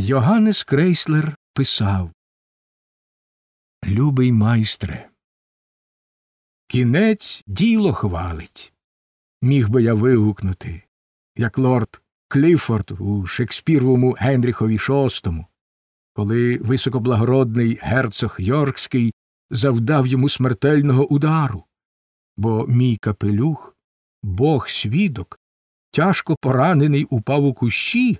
Йоганнес Крейслер писав Любий майстре, кінець діло хвалить. Міг би я вигукнути, як лорд Кліфорд у Шекспіровому Генріхові VI, коли високоблагородний герцог Йоркський завдав йому смертельного удару, бо мій капелюх, бог свідок, тяжко поранений упав у кущі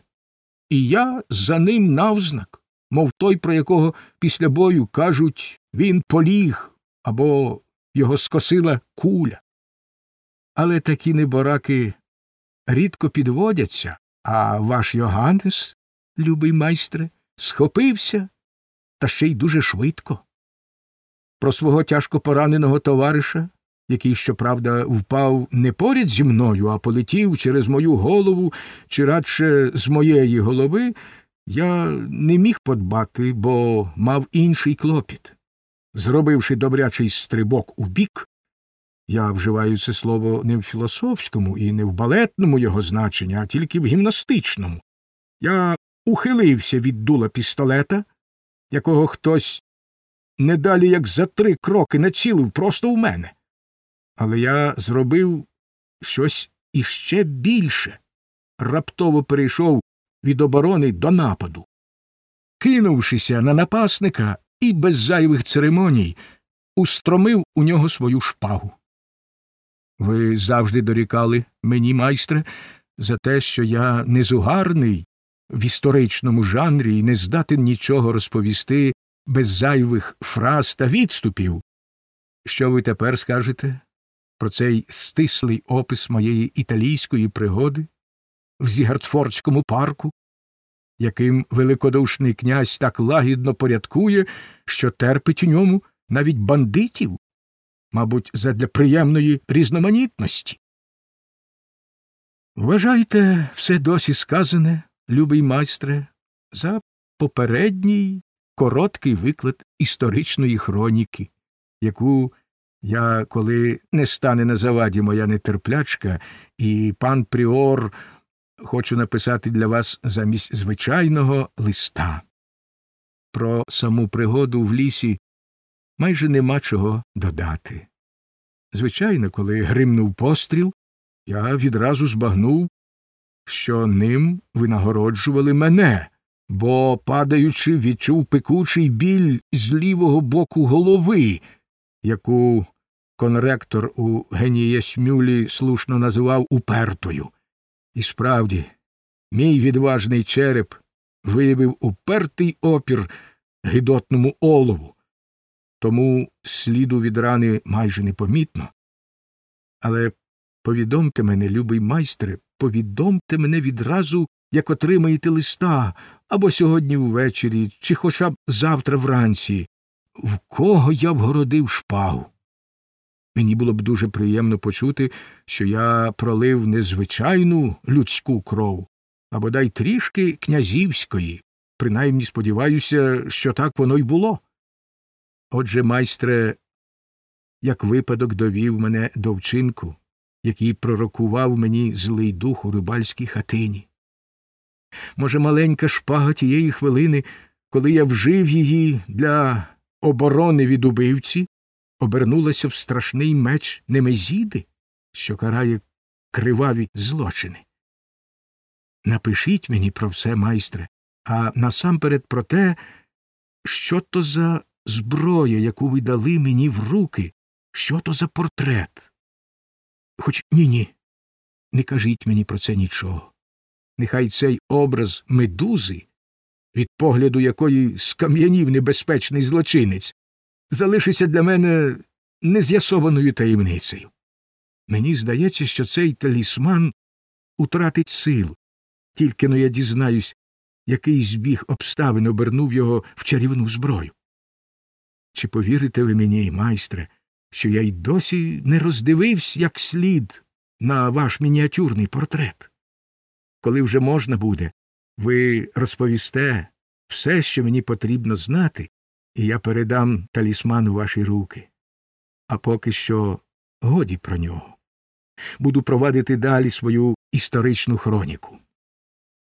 і я за ним навзнак, мов той, про якого після бою кажуть він поліг або його скосила куля. Але такі небораки рідко підводяться, а ваш Йоганнес, любий майстре, схопився та ще й дуже швидко. Про свого тяжко пораненого товариша який, щоправда, впав не поряд зі мною, а полетів через мою голову, чи радше з моєї голови, я не міг подбати, бо мав інший клопіт. Зробивши добрячий стрибок у бік, я вживаю це слово не в філософському і не в балетному його значенні, а тільки в гімнастичному. Я ухилився від дула пістолета, якого хтось не далі як за три кроки націлив просто в мене але я зробив щось іще більше, раптово перейшов від оборони до нападу. Кинувшися на напасника і без зайвих церемоній, устромив у нього свою шпагу. Ви завжди дорікали мені, майстре, за те, що я незугарний в історичному жанрі і не здатен нічого розповісти без зайвих фраз та відступів. Що ви тепер скажете? Про цей стислий опис моєї італійської пригоди в Зігартфордському парку, яким великодушний князь так лагідно порядкує, що терпить у ньому навіть бандитів, мабуть, задля приємної різноманітності. Вважайте все досі сказане, любий майстре, за попередній короткий виклад історичної хроніки, яку я, коли не стане на заваді моя нетерплячка, і пан Пріор хочу написати для вас замість звичайного листа. Про саму пригоду в лісі майже нема чого додати. Звичайно, коли гримнув постріл, я відразу збагнув, що ним винагороджували мене, бо, падаючи, відчув пекучий біль з лівого боку голови яку конректор у генія Смюлі слушно називав упертою. І справді, мій відважний череп виявив упертий опір гидотному олову, тому сліду від рани майже непомітно. Але повідомте мене, любий майстре, повідомте мене відразу, як отримаєте листа, або сьогодні ввечері, чи хоча б завтра вранці, в кого я вгородив шпагу. Мені було б дуже приємно почути, що я пролив незвичайну людську кров, а бодай трішки князівської, принаймні сподіваюся, що так воно й було. Отже, майстре, як випадок довів мене до вчинку, який пророкував мені злий дух у рибальській хатині. Може, маленька шпага тієї хвилини, коли я вжив її для оборони від убивці обернулася в страшний меч Немезіди, що карає криваві злочини. Напишіть мені про все, майстре, а насамперед про те, що то за зброя, яку ви дали мені в руки, що то за портрет. Хоч ні ні, не кажіть мені про це нічого. Нехай цей образ медузи від погляду якої скам'янів небезпечний злочинець, залишиться для мене нез'ясованою таємницею. Мені здається, що цей талісман утратить силу, тільки но я дізнаюсь, який збіг обставин обернув його в чарівну зброю. Чи повірите ви мені, майстре, що я й досі не роздивився як слід на ваш мініатюрний портрет? Коли вже можна буде, ви розповісте все, що мені потрібно знати, і я передам талісман у ваші руки. А поки що годі про нього. Буду провадити далі свою історичну хроніку.